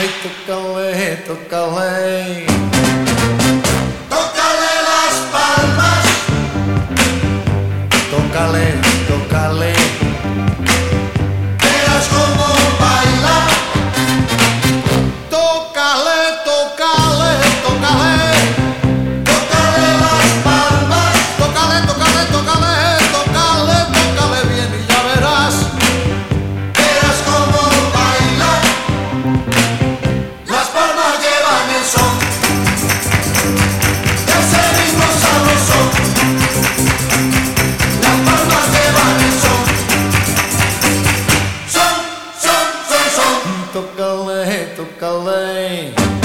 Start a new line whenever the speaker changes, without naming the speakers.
Hey, tócale,
hey,
tócale. Tócale
las palmas.
Tócale, tócale.
calei.